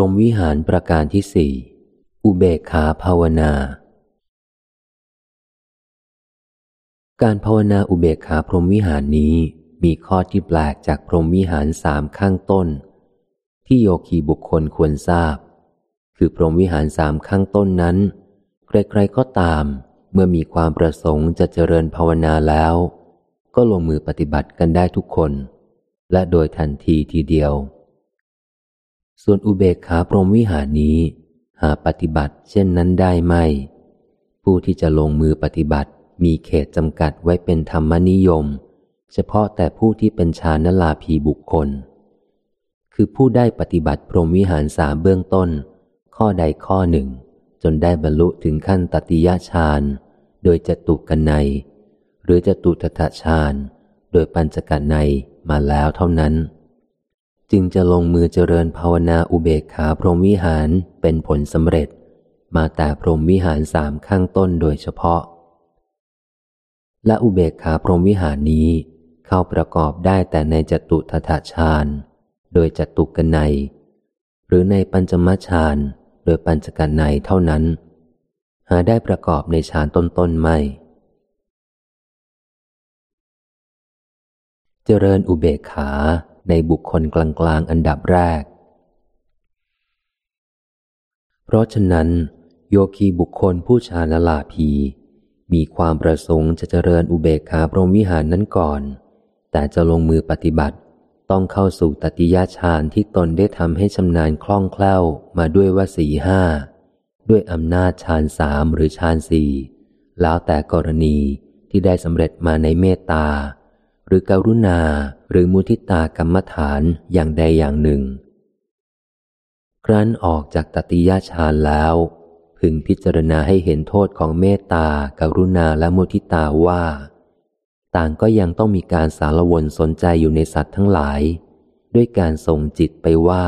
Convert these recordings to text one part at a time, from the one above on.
รหมวิหารประการที่สี่อุเบกขาภาวนา การภาวนาอุเบกขาพรหมวิหารนี้มีข้อที่แปลกจากพรหมวิหารสามข้างต้น ที่โยคีบุคคลควรทราบ คือพรหมวิหารสามข้างต้นนั้น ใครๆก็ตาม เมื่อมีความประสงค์จะเจริญภาวนาแล้ว ก็ลงมือปฏิบัติกันได้ทุกคน และโดยทันทีทีเดียว ส่วนอุเบกขาพรหมวิหารนี้ หาปฏิบัติเช่นนั้นได้ไหมผู้ที่จะลงมือปฏิบัติมีเขตจำกัดไว้เป็นธรรมนิยม เฉพาะแต่ผู้ที่เป็นชานลาภีบุคคล คือผู้ได้ปฏิบัติพรหมวิหารสามเบื้องต้น ข้อใดข้อหนึ่ง จนได้บรรลุถึงขั้นตติยฌานโดยจตุกันใน หรือจตุทถฌานโดยปัญจกันในมาแล้วเท่านั้น จึงจะลงมือเจริญภาวนาอุเบกขาพรหมวิหารเป็นผลสำเร็จ มาแต่พรหมวิหารสามข้างต้นโดยเฉพาะ และอุเบกขาพรหมวิหารนี้เข้าประกอบได้แต่ในจตุทถฌานโดยจตุกนัย หรือในปัญจมฌานโดยปัญจกันในเท่านั้น หาได้ประกอบในฌานต้นๆไม่ เจริญอุเบกขา ในบุคคลกลางๆอันดับแรก เพราะฉะนั้น โยคีบุคคลผู้ชาณลาภีมีความประสงค์จะเจริญอุเบกขาพรหมวิหารนั้นก่อน แต่จะลงมือปฏิบัติต้องเข้าสู่ตติยฌานที่ตนได้ทำให้ชำนาญคล่องแคล่วมาด้วยวสีห้า ด้วยอำนาจฌานสามหรือฌานสี่แล้วแต่กรณีที่ได้สำเร็จมาในเมตตา หรือกรุณาหรือมุทิตากรรมฐานอย่างใดอย่างหนึ่ง ครั้นออกจากตติยฌานแล้ว พึงพิจารณาให้เห็นโทษของเมตตากรุณาและมุทิตาว่า ต่างก็ยังต้องมีการสารวนสนใจอยู่ในสัตว์ทั้งหลาย ด้วยการส่งจิตไปว่า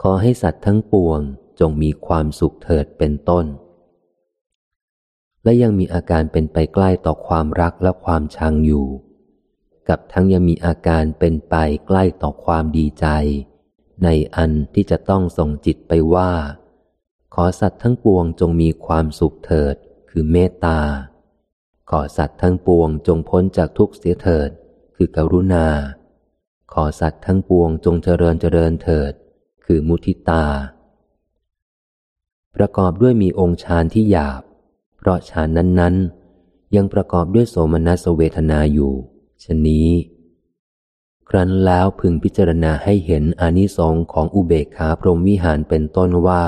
ขอให้สัตว์ทั้งปวงจงมีความสุขเถิดเป็นต้น และยังมีอาการเป็นไปใกล้ต่อความรักและความชังอยู่ กับทั้งยังมีอาการเป็นไปใกล้ต่อความดีใจ ในอันที่จะต้องส่งจิตไปว่า ขอสัตว์ทั้งปวงจงมีความสุขเถิด คือเมตตา ขอสัตว์ทั้งปวงจงพ้นจากทุกข์เสียเถิด คือกรุณา ขอสัตว์ทั้งปวงจงเจริญเจริญเถิด คือมุทิตา ประกอบด้วยมีองค์ฌานที่หยาบ เพราะฌานนั้นๆ ยังประกอบด้วยโสมนัสเวทนาอยู่ ชนี้ ครั้นแล้วพึงพิจารณาให้เห็นอนิสงของอุเบกขาพรหมวิหารเป็นต้นว่า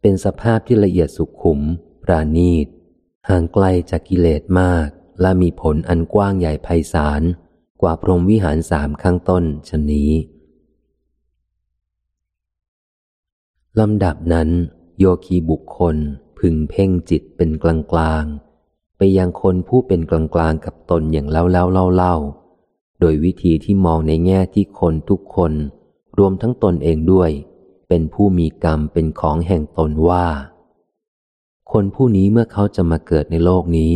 เป็นสภาพที่ละเอียดสุขุม ปราณีต ห่างไกลจากกิเลสมาก และมีผลอันกว้างใหญ่ไพศาลกว่าพรหมวิหารสามข้างต้นชนี้ลำดับนั้น โยคีบุคคลพึงเพ่งจิตเป็นกลางกลาง ไปยังคนผู้เป็นกลางกลางกับตนอย่างเล่าเล่าเล่าเล่าโดยวิธีที่มองในแง่ที่คนทุกคน รวมทั้งตนเองด้วย เป็นผู้มีกรรมเป็นของแห่งตนว่า คนผู้นี้เมื่อเขาจะมาเกิดในโลกนี้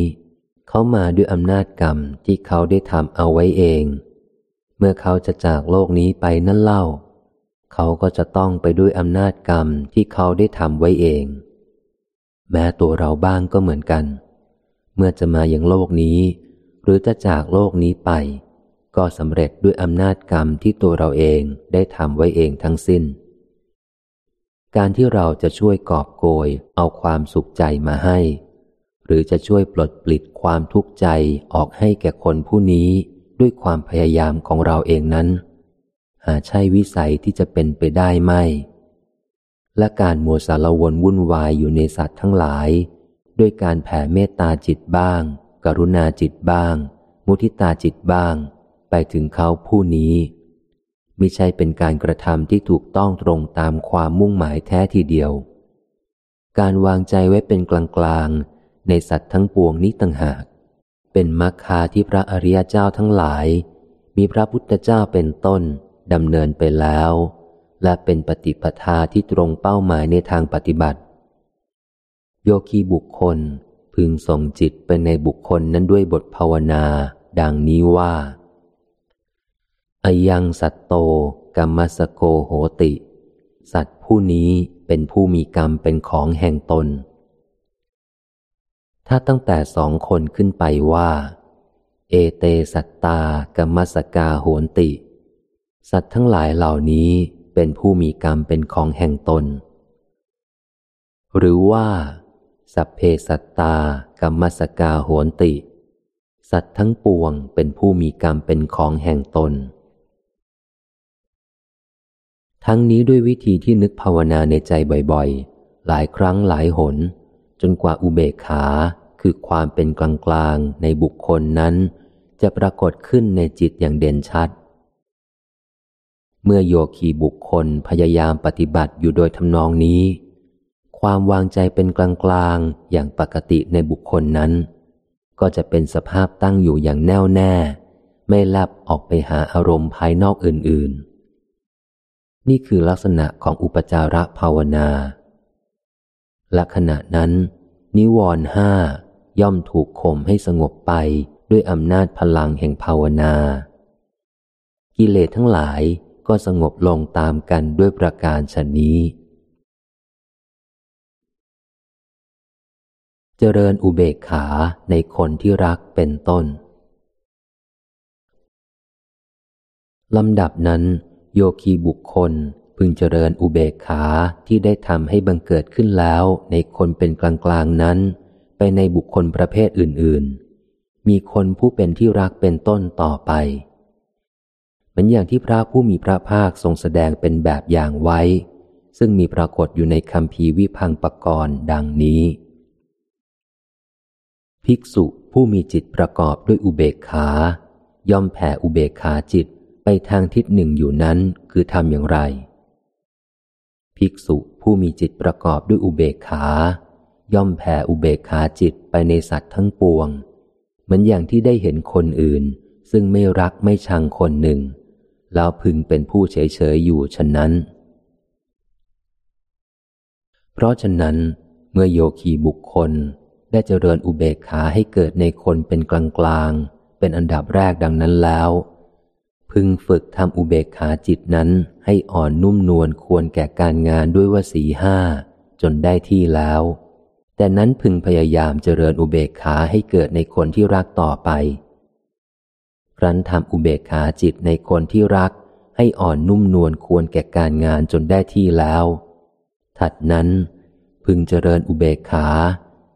เขามาด้วยอำนาจกรรมที่เขาได้ทำเอาไว้เอง เมื่อเขาจะจากโลกนี้ไปนั่นเล่า เขาก็จะต้องไปด้วยอำนาจกรรมที่เขาได้ทำไว้เอง แม้ตัวเราบ้างก็เหมือนกันเมื่อจะมาอย่างโลกนี้ หรือจะจากโลกนี้ไป ก็สำเร็จด้วยอำนาจกรรมที่ตัวเราเองได้ทำไว้เองทั้งสิ้น การที่เราจะช่วยกอบโกยเอาความสุขใจมาให้ หรือจะช่วยปลดปลิดความทุกข์ใจออกให้แก่คนผู้นี้ด้วยความพยายามของเราเองนั้น หาใช่วิสัยที่จะเป็นไปได้ไหมและการมัวสารวนวุ่นวายอยู่ในสัตว์ทั้งหลาย ด้วยการแผ่เมตตาจิตบ้าง กรุณาจิตบ้าง มุทิตาจิตบ้าง ไปถึงเขาผู้นี้ไม่ใช่เป็นการกระทำที่ถูกต้องตรงตามความมุ่งหมายแท้ทีเดียว การวางใจไว้เป็นกลางๆ ในสัตว์ทั้งปวงนี้ต่างหาก เป็นมรรคาที่พระอริยเจ้าทั้งหลาย มีพระพุทธเจ้าเป็นต้นดำเนินไปแล้ว และเป็นปฏิปทาที่ตรงเป้าหมายในทางปฏิบัติ โยคีบุคคลพึงส่งจิตไปในบุคคลนั้นด้วยบทภาวนา ดังนี้ว่าอายังสัตโตกัมมัสโกโหติ สัตว์ผู้นี้เป็นผู้มีกรรมเป็นของแห่งตน ถ้าตั้งแต่สองคนขึ้นไปว่า เอเตสัตตากรรมสกาโหนติ สัตว์ทั้งหลายเหล่านี้เป็นผู้มีกรรมเป็นของแห่งตน หรือว่า สัพเพสัตตากรรมสกาโหนติ สัตว์ทั้งปวงเป็นผู้มีกรรมเป็นของแห่งตน ทั้งนี้ด้วยวิธีที่นึกภาวนาในใจบ่อยๆ หลายครั้งหลายหน จนกว่าอุเบกขาคือความเป็นกลางๆในบุคคลนั้น จะปรากฏขึ้นในจิตอย่างเด่นชัด เมื่อโยคีบุคคลพยายามปฏิบัติอยู่โดยทำนองนี้ ความวางใจเป็นกลางๆอย่างปกติในบุคคลนั้น ก็จะเป็นสภาพตั้งอยู่อย่างแน่วแน่ ไม่ลับออกไปหาอารมณ์ภายนอกอื่น ๆ นี่คือลักษณะของอุปจาระภาวนาและขณะนั้น นิวรณ์ห้าย่อมถูกข่มให้สงบไปด้วยอำนาจพลังแห่งภาวนา กิเลสทั้งหลายก็สงบลงตามกันด้วยประการชนนี้ เจริญอุเบกขาในคนที่รักเป็นต้นลำดับนั้น โยคีบุคคลพึงเจริญอุเบกขาที่ได้ทำให้บังเกิดขึ้นแล้วในคนเป็นกลางๆนั้น ไปในบุคคลประเภทอื่นๆ มีคนผู้เป็นที่รักเป็นต้นต่อไป เหมือนอย่างที่พระผู้มีพระภาคทรงแสดงเป็นแบบอย่างไว้ ซึ่งมีปรากฏอยู่ในคำพีวิพังปกรณ์ดังนี้ ภิกษุผู้มีจิตประกอบด้วยอุเบกขา ย่อมแผ่อุเบกขาจิตไปทางทิศหนึ่งอยู่นั้นคือทำอย่างไร ภิกษุผู้มีจิตประกอบด้วยอุเบกขา ย่อมแผ่อุเบกขาจิตไปในสัตว์ทั้งปวง เหมือนอย่างที่ได้เห็นคนอื่น ซึ่งไม่รักไม่ชังคนหนึ่ง แล้วพึงเป็นผู้เฉยเฉยอยู่ฉะนั้น เพราะฉะนั้นเมื่อโยคีบุคคล ได้เจริญอุเบกขาให้เกิดในคนเป็นกลางกลางเป็นอันดับแรกดังนั้นแล้ว พึงฝึกทำอุเบกขาจิตนั้นให้อ่อนนุ่มนวลควรแก่การงานด้วยวสีห้าจนได้ที่แล้ว แต่นั้นพึงพยายามเจริญอุเบกขาให้เกิดในคนที่รักต่อไปครั้นทำอุเบกขาจิตในคนที่รัก ให้อ่อนนุ่มนวลควรแก่การงานจนได้ที่แล้ว ถัดนั้นพึงเจริญอุเบกขา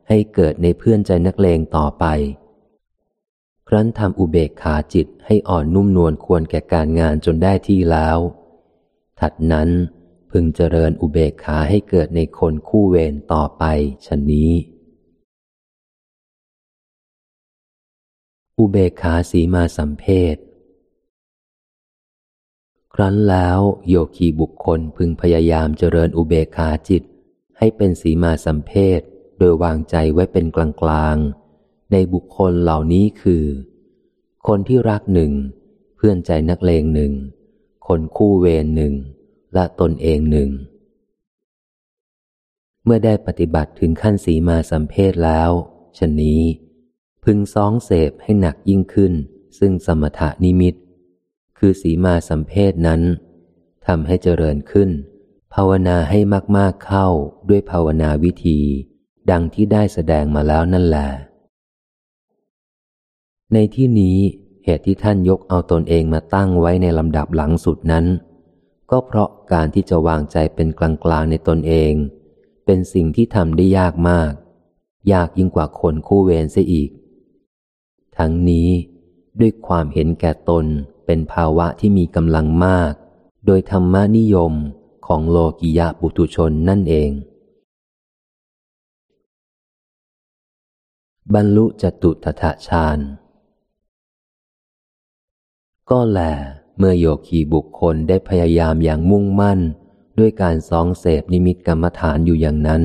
ให้เกิดในเพื่อนใจนักเลงต่อไป ครั้นทำอุเบกขาจิตให้อ่อนนุ่มนวลควรแก่การงานจนได้ที่แล้ว ถัดนั้นพึงเจริญอุเบกขาให้เกิดในคนคู่เวรต่อไปชนนี้ อุเบกขาสีมาสัมเพศครั้นแล้วโยคีบุคคลพึงพยายามเจริญอุเบกขาจิต ให้เป็นสีมาสัมเพศ ดยวางใจไว้เป็นกลางกลางในบุคคลเหล่านี้คือ คนที่รักหนึ่ง เพื่อนใจนักเลงหนึ่ง คนคู่เวรหนึ่ง และตนเองหนึ่ง เมื่อได้ปฏิบัติถึงขั้นสีมาสัมเพศแล้วชนนี้ พึงซ้องเสพให้หนักยิ่งขึ้น ซึ่งสมถานิมิต คือสีมาสัมเพศนั้นทำให้เจริญขึ้น ภาวนาให้มากๆเข้าด้วยภาวนาวิธี ดังที่ได้แสดงมาแล้วนั่นแหละในที่นี้เหตุที่ท่านยกเอาตนเองมาตั้งไว้ในลำดับหลังสุดนั้น ก็เพราะการที่จะวางใจเป็นกลางๆในตนเอง เป็นสิ่งที่ทำได้ยากมาก ยากยิ่งกว่าคนคู่เวรเสียอีก ทั้งนี้ด้วยความเห็นแก่ตนเป็นภาวะที่มีกำลังมาก โดยธรรมนิยมของโลกิยะบุตุชนนั่นเอง บรรลุจตุตถะฌาน ก็แล เมื่อโยคีบุคคลได้พยายามอย่างมุ่งมั่น ด้วยการสองเสพนิมิตกรรมฐานอยู่อย่างนั้น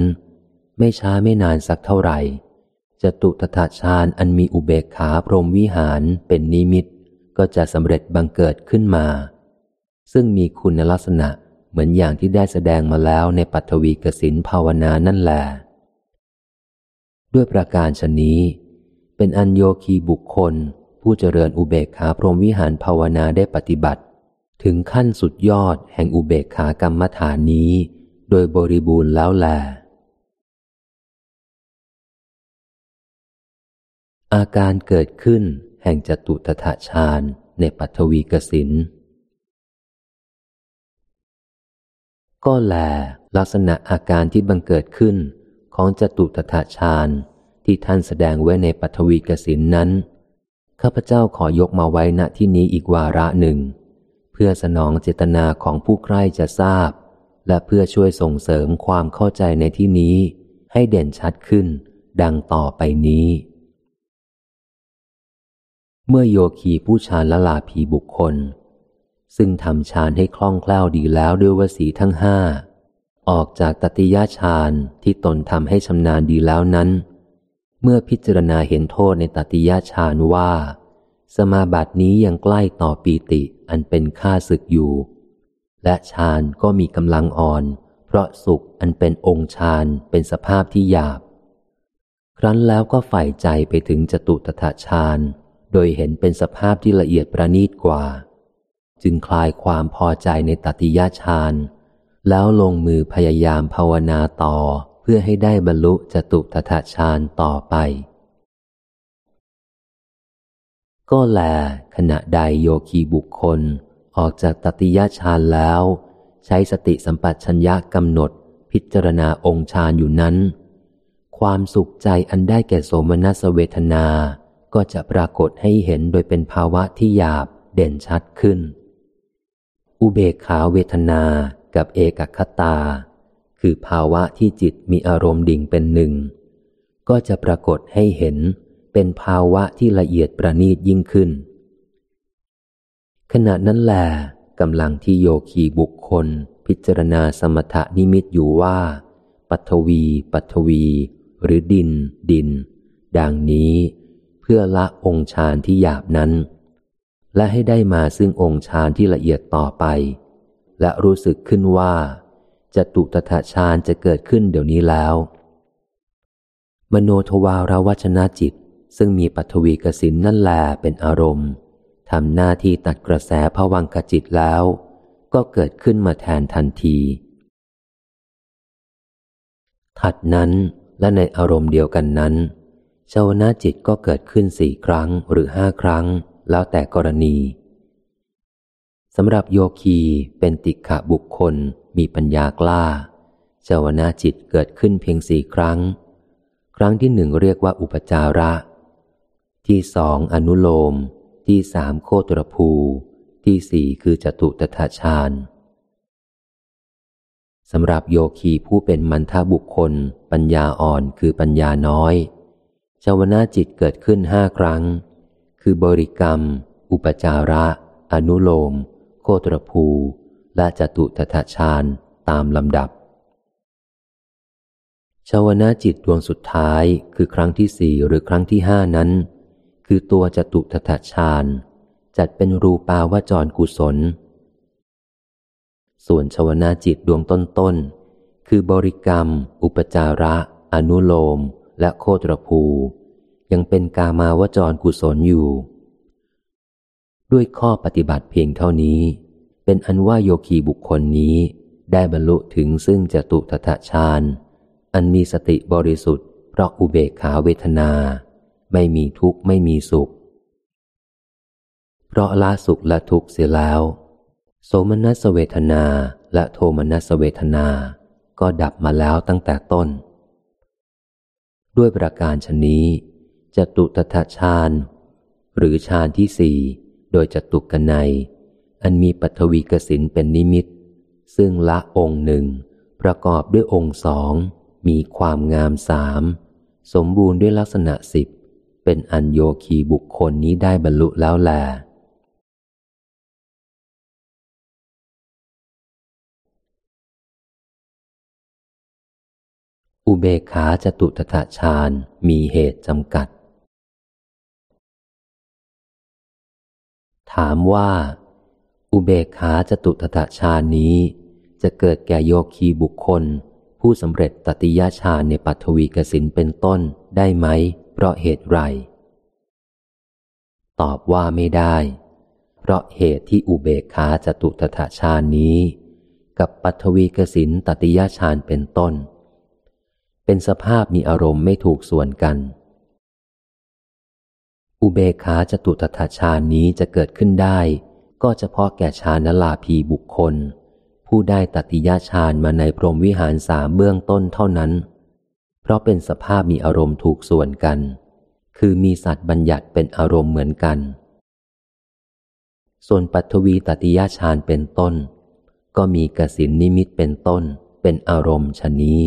ไม่ช้าไม่นานสักเท่าไหร่จตุตถาฌานอันมีอุเบกขาพรหมวิหารเป็นนิมิต ก็จะสำเร็จบังเกิดขึ้นมา ซึ่งมีคุณลักษณะเหมือนอย่างที่ได้แสดงมาแล้วในปัทวีกสินภาวนานั่นแหละ ด้วยประการชนนี้ เป็นอัญโยคีบุคคล ผู้เจริญอุเบกขาพรหมวิหารภาวนาได้ปฏิบัติ ถึงขั้นสุดยอดแห่งอุเบกขากรรมฐานนี้ โดยบริบูรณ์แล้วแล อาการเกิดขึ้นแห่งจตุตถาฌานในปัทวีกสินก็แลลักษณะอาการที่บังเกิดขึ้น ของจตุตถาฌานที่ท่านแสดงไว้ในปัทวีกสินนั้น ข้าพเจ้าขอยกมาไว้ณที่นี้อีกวาระหนึ่ง เพื่อสนองเจตนาของผู้ใคร่จะทราบ และเพื่อช่วยส่งเสริมความเข้าใจในที่นี้ ให้เด่นชัดขึ้น ดังต่อไปนี้ เมื่อโยคีผู้ชานละลาภีบุคคล ซึ่งทำฌานให้คล่องแคล่วดีแล้วด้วยวสีทั้งห้า ออกจากตติยาฌานที่ตนทำให้ชำนาญดีแล้วนั้น เมื่อพิจารณาเห็นโทษในตติยาฌานว่า สมาบัตินี้ยังใกล้ต่อปีติอันเป็นค่าศึกอยู่ และฌานก็มีกำลังอ่อน เพราะสุขอันเป็นองค์ฌานเป็นสภาพที่หยาบ ครั้นแล้วก็ใฝ่ใจไปถึงจตุตถาฌานโดยเห็นเป็นสภาพที่ละเอียดประณีตกว่า จึงคลายความพอใจในตติยาฌาน แล้วลงมือพยายามภาวนาต่อเพื่อให้ได้บรรลุจตุตถาฌานต่อไป ก็แล ขณะใดโยคีบุคคลออกจากตติยฌานแล้ว ใช้สติสัมปชัญญะกำหนดพิจารณาองค์ฌานอยู่นั้น ความสุขใจอันได้แก่โสมนัสเวทนา ก็จะปรากฏให้เห็นโดยเป็นภาวะที่หยาบเด่นชัดขึ้น อุเบกขาเวทนา กับเอกคตา คือภาวะที่จิตมีอารมณ์ดิ่งเป็นหนึ่ง ก็จะปรากฏให้เห็นเป็นภาวะที่ละเอียดประณีตยิ่งขึ้น ขณะนั้นแหลกำลังที่โยคีบุคคล พิจารณาสมถนิมิตอยู่ว่า ปัทวี ปัทวี หรือดิน ดิน ดังนี้ เพื่อละองค์ฌานที่หยาบนั้น และให้ได้มาซึ่งองค์ฌานที่ละเอียดต่อไป และรู้สึกขึ้นว่าจะตุตถาฌานจะเกิดขึ้นเดี๋ยวนี้แล้ว มโนทวารวัชนาจิต ซึ่งมีปัทวีกสินนั่นแลเป็นอารมณ์ทำหน้าที่ตัดกระแสผวังกจิตแล้ว ก็เกิดขึ้นมาแทนทันที ถัดนั้นและในอารมณ์เดียวกันนั้นชาวนาจิตก็เกิดขึ้นสี่ครั้งหรือห้าครั้ง แล้วแต่กรณี สำหรับโยคีเป็นติขะบุคคลมีปัญญากล้าเจวนาจิตเกิดขึ้นเพียงสี่ครั้ง ครั้งที่หนึ่งเรียกว่าอุปจาระ ที่สองอนุโลม ที่สามโคตรภู ที่สี่คือจตุตถาฌานสำหรับโยคีผู้เป็นมันทบุคคล ปัญญาอ่อนคือปัญญาน้อยเจวนาจิตเกิดขึ้นห้าครั้ง คือบริกรรม อุปจาระ อนุโลม คตรภู และจตุตถฌานตามลำดับ ชาวนาจิตดวงสุดท้ายคือครั้งที่สี่หรือครั้งที่ห้านั้น คือตัวจตุตถฌานจัดเป็นรูปาวจรกุศล ส่วนชาวนาจิตดวงต้นๆ คือบริกรรม อุปจาระ อนุโลม และโคตรภู ยังเป็นกามาวจรกุศลอยู่ ด้วยข้อปฏิบัติเพียงเท่านี้ เป็นอันว่าโยคีบุคคลนี้ ได้บรรลุถึงซึ่งจตุตถฌานอันมีสติบริสุทธิ์เพราะอุเบกขาเวทนา ไม่มีทุกข์ไม่มีสุข เพราะละสุขและทุกข์เสียแล้ว โสมนัสเวทนาและโทมนัสเวทนา ก็ดับมาแล้วตั้งแต่ต้น ด้วยประการชนี้จตุตถฌานหรือฌานที่สี่ โดยจตุกนัย อันมีปัทวีกสินเป็นนิมิต ซึ่งละองค์หนึ่ง ประกอบด้วยองค์สอง มีความงามสาม สมบูรณ์ด้วยลักษณะสิบ เป็นอัญโยคีบุคคลนี้ได้บรรลุแล้วแลอุเบขาจตุตถาฌานมีเหตุจำกัด ถามว่า อุเบกขาจตุตถาฌานนี้ จะเกิดแก่โยคีบุคคล ผู้สำเร็จตติยาฌานในปัทวีกสินเป็นต้นได้ไหม เพราะเหตุไร ตอบว่าไม่ได้ เพราะเหตุที่อุเบกขาจตุตถาฌานนี้ กับปัทวีกสินตติยฌานเป็นต้น เป็นสภาพมีอารมณ์ไม่ถูกส่วนกัน อุเบกขาจตุตถาฌานนี้จะเกิดขึ้นได้ ก็เฉพาะแก่ฌานลาภีบุคคล ผู้ได้ตติยฌานมาในพรหมวิหารสามเบื้องต้นเท่านั้น เพราะเป็นสภาพมีอารมณ์ถูกส่วนกัน คือมีสัตว์บัญญัติเป็นอารมณ์เหมือนกัน ส่วนปัทวีตติยฌานเป็นต้น ก็มีกสินนิมิตเป็นต้น เป็นอารมณ์ชนี้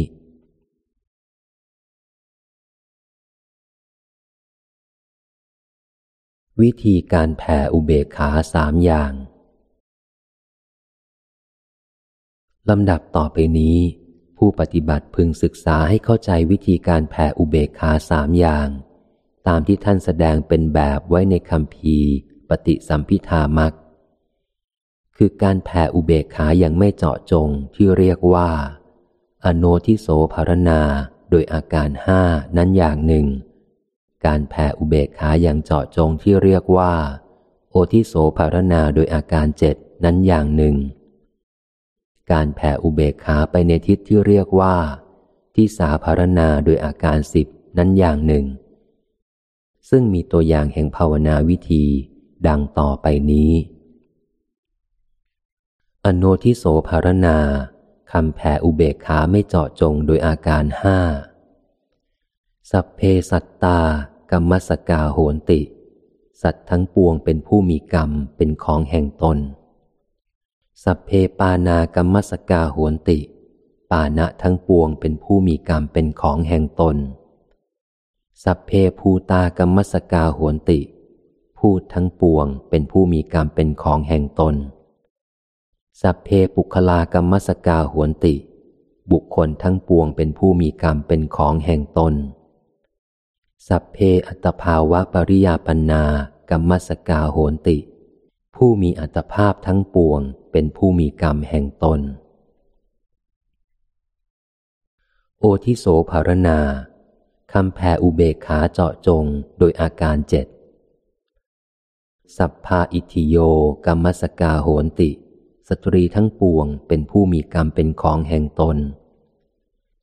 วิธีการแผ่อุเบกขาสามอย่างลำดับต่อไปนี้ ผู้ปฏิบัติพึงศึกษาให้เข้าใจวิธีการแผ่อุเบกขาสามอย่าง ตามที่ท่านแสดงเป็นแบบไว้ในคำพีปฏิสัมพิธามักคือการแผ่อุเบกขาอย่างไม่เจาะจงที่เรียกว่า อโนทิโสภารณาโดยอาการห้านั้นอย่างหนึ่ง การแผ่อุเบกขาอย่างเจาะจงที่เรียกว่า โอทิโสภารณาโดยอาการเจ็ดนั้นอย่างหนึ่ง การแผ่อุเบกขาไปในทิศที่เรียกว่า ที่สาภารณาโดยอาการสิบนั้นอย่างหนึ่ง ซึ่งมีตัวอย่างแห่งภาวนาวิธีดังต่อไปนี้ อโนทิโสภารณาคำแผ่อุเบกขาไม่เจาะจงโดยอาการห้าสัพเพสัตตา กรรมสกาโหนติ สัตว์ทั้งปวงเป็นผู้มีกรรมเป็นของแห่งตน สัพเพปานากรรมสกาโหนติ ปานะทั้งปวงเป็นผู้มีกรรมเป็นของแห่งตน สัพเพภูตากรรมสกาโหนติ พูดทั้งปวงเป็นผู้มีกรรมเป็นของแห่งตน สัพเพปุคลากรรมสกาหนติ บุคคลทั้งปวงเป็นผู้มีกรรมเป็นของแห่งตน สัพเพอัตภาวะปริยาปันากรรมสกาโหนติ ผู้มีอัตภาพทั้งปวงเป็นผู้มีกรรมแห่งตน โอทิโสภารณาคำแผ่อุเบกขาเจาะจงโดยอาการเจ็ด สัพพาอิทิโยกรรมสกาโหนติ สตรีทั้งปวงเป็นผู้มีกรรมเป็นของแห่งตน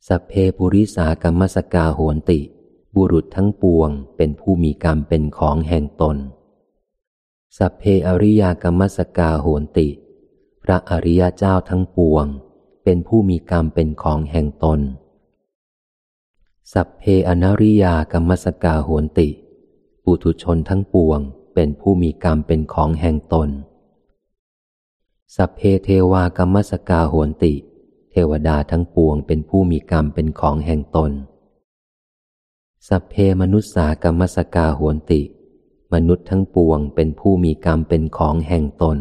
สัพเพปุริสากรรมสกาโหนติ บุรุษทั้งปวงเป็นผู้มีกรรมเป็นของแห่งตน สัพเพอริยากัมมัสสะกาโหนติ พระอริยเจ้าทั้งปวง เป็นผู้มีกรรมเป็นของแห่งตน สัพเพอนริยากัมมัสสะกาโหนติ ปุถุชนทั้งปวง เป็นผู้มีกรรมเป็นของแห่งตน สัพเพเทวากัมมัสสะกาโหนติ เทวดาทั้งปวงเป็นผู้มีกรรมเป็นของแห่งตน สัพเพมนุษสากรรมสกาโหนติ มนุษย์ทั้งปวงเป็นผู้มีกรรมเป็นของแห่งตน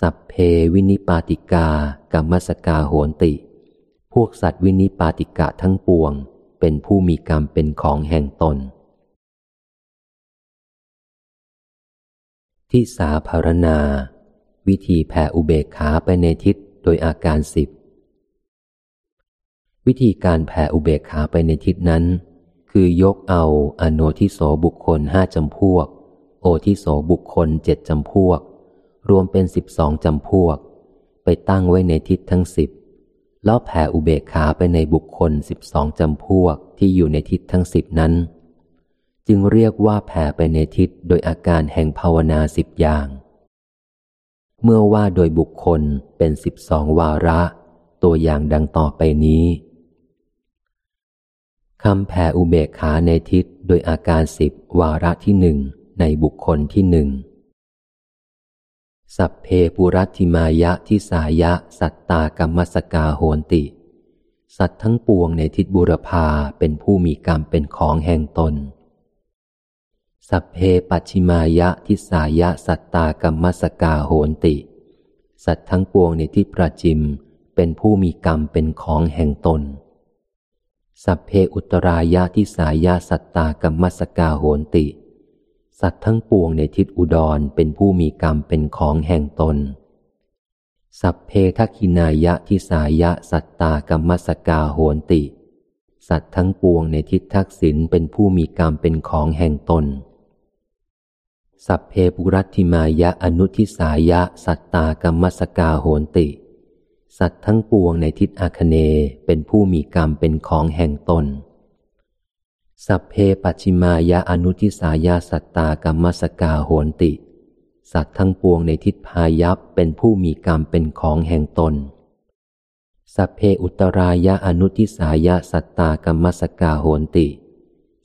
สัพเพวินิปาติกากรรมสกาโหนติ พวกสัตว์วินิปาติกะทั้งปวง เป็นผู้มีกรรมเป็นของแห่งตนทิสาภารณา วิธีแผ่อุเบกขาไปในทิศโดยอาการสิบ วิธีการแผ่อุเบกขาไปในทิศนั้น คือยกเอาอโนทิโสบุคคลห้าจำพวก โอทิโสบุคคลเจ็ดจำพวก รวมเป็นสิบสองจำพวก ไปตั้งไว้ในทิศทั้งสิบแล้วแผ่อุเบกขาไปในบุคคลสิบสองจำพวกที่อยู่ในทิศทั้งสิบนั้น จึงเรียกว่าแผ่ไปในทิศโดยอาการแห่งภาวนาสิบอย่าง เมื่อว่าโดยบุคคลเป็นสิบสองวาระ ตัวอย่างดังต่อไปนี้ คำแผ่อุเบกขาในทิศโดยอาการสิบวาระที่หนึ่งในบุคคลที่หนึ่ง สัพเพปุรัติมายะทิสายะสัตตากรรมสกาโหนติ สัตว์ทั้งปวงในทิศบุรพาเป็นผู้มีกรรมเป็นของแห่งตน สัพเพปัชิมายะทิสายะสัตตากรรมสกาโหนติ สัตว์ทั้งปวงในที่ประจิม เป็นผู้มีกรรมเป็นของแห่งตน สัพเพอุตรายะทิสายะสัตตากรรมสกาโหนติ สัตว์ทั้งปวงในทิศอุดรเป็นผู้มีกรรมเป็นของแห่งตน สัพเพทักินายะทิสายะสัตตากรรมสกาโหนติ สัตว์ทั้งปวงในทิศทักษิณเป็นผู้มีกรรมเป็นของแห่งตน สัพเพปุรัติมายะอนุทิสายะสัตตากรรมสกาโหนติ สัตว์ทั้งปวงในทิศอาคเนเป็นผู้มีกรรมเป็นของแห่งตน สัพเพปัชิมายะอนุทิสายาสัตตากรรมสกาโหนติ สัตว์ทั้งปวงในทิศพายัพเป็นผู้มีกรรมเป็นของแห่งตน สัพเพอุตรายะอนุทิสายาสัตตากรรมสกาโหนติ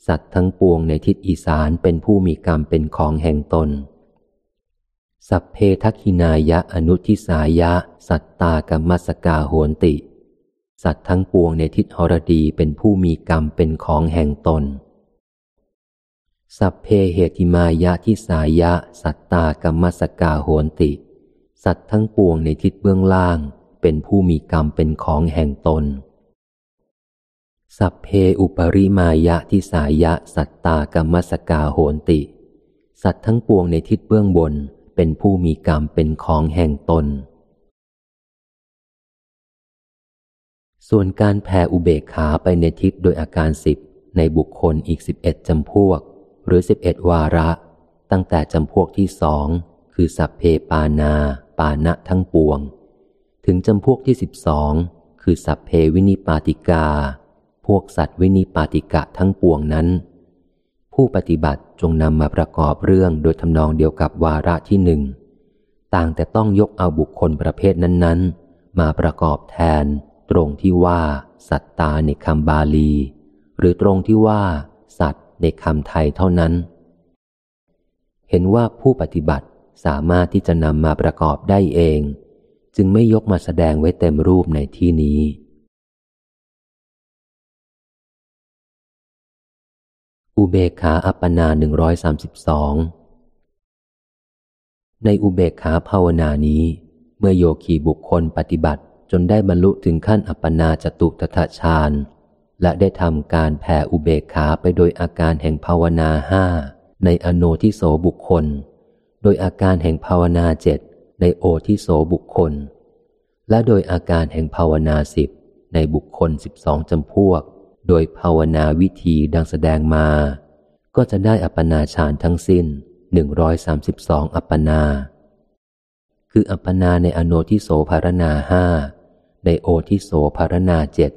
สัตว์ทั้งปวงในทิศอีสานเป็นผู้มีกรรมเป็นของแห่งตน สัพเพทักขินายะอนุทิสายะ สัตตากรรมสกาโหนติ สัตว์ทั้งปวงในทิศหรดีเป็นผู้มีกรรมเป็นของแห่งตน สัพเพเหติมายะทิสายะ สัตตากรรมสกาโหนติ สัตว์ทั้งปวงในทิศเบื้องล่าง เป็นผู้มีกรรมเป็นของแห่งตน สัพเพอุปริมายะทิสายะ สัตตากรรมสกาโหนติ สัตว์ทั้งปวงในทิศเบื้องบน เป็นผู้มีกรรมเป็นของแห่งตน ส่วนการแผ่อุเบกขาไปในทิศโดยอาการสิบในบุคคลอีกสิบเอ็ดจำพวก หรือสิบเอ็ดวาระ ตั้งแต่จำพวกที่สองคือสัพเพปานา ปานะทั้งปวง ถึงจำพวกที่สิบสองคือสัพเพวินิปาติกา พวกสัตว์วินิปาติกะทั้งปวงนั้น ผู้ปฏิบัติจงนำมาประกอบเรื่องโดยทำนองเดียวกับวาระที่หนึ่ง ต่างแต่ต้องยกเอาบุคคลประเภทนั้น ๆ มาประกอบแทน ตรงที่ว่า สัตตาในคำบาลี หรือตรงที่ว่า สัตว์ในคำไทยเท่านั้น เห็นว่าผู้ปฏิบัติสามารถที่จะนำมาประกอบได้เอง จึงไม่ยกมาแสดงไว้เต็มรูปในที่นี้ อุเบกขาอัปปนาหนึ่งร้อยสามสิบสองในอุเบกขาภาวนานี้ เมื่อโยคีบุคคลปฏิบัติจนได้บรรลุถึงขั้นอัปปนาจตุตถาฌานและได้ทำการแผ่อุเบกขาไปโดยอาการแห่งภาวนาห้าในอโนทิโสบุคคล โดยอาการแห่งภาวนาเจ็ดในโอทิโสบุคคล และโดยอาการแห่งภาวนาสิบในบุคคลสิบสองจำพวก โดยภาวนาวิธีดังแสดงมา ก็จะได้อัปปนาฌานทั้งสิ้นหนึ่งร้อยสามสิบสองอัปปนา คืออัปปนาในอโนทิโสภารนาห้าในโอทิโสภารนาเจ็ด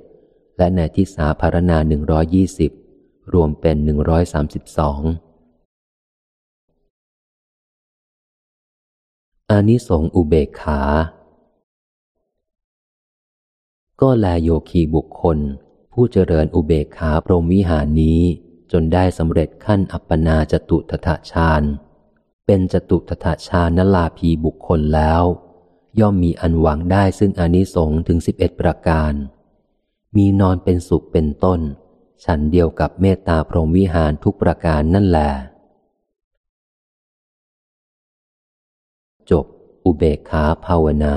และในทิสาภารนาหนึ่งร้อยี่สิบรวมเป็นหนึ่งร้อยสามสิบสองอานิสงอุเบกขา ก็แลโยคีบุคคล ผู้เจริญอุเบกขาพรหมวิหารนี้ จนได้สำเร็จขั้นอัปปนาจตุทถฌานเป็นจตุทถฌานนลาภีบุคคลแล้ว ย่อมมีอันหวังได้ซึ่งอนิสงส์ถึงสิบเอ็ดประการ มีนอนเป็นสุขเป็นต้น ฉันเดียวกับเมตตาพรหมวิหารทุกประการนั่นแหละจบอุเบกขาภาวนา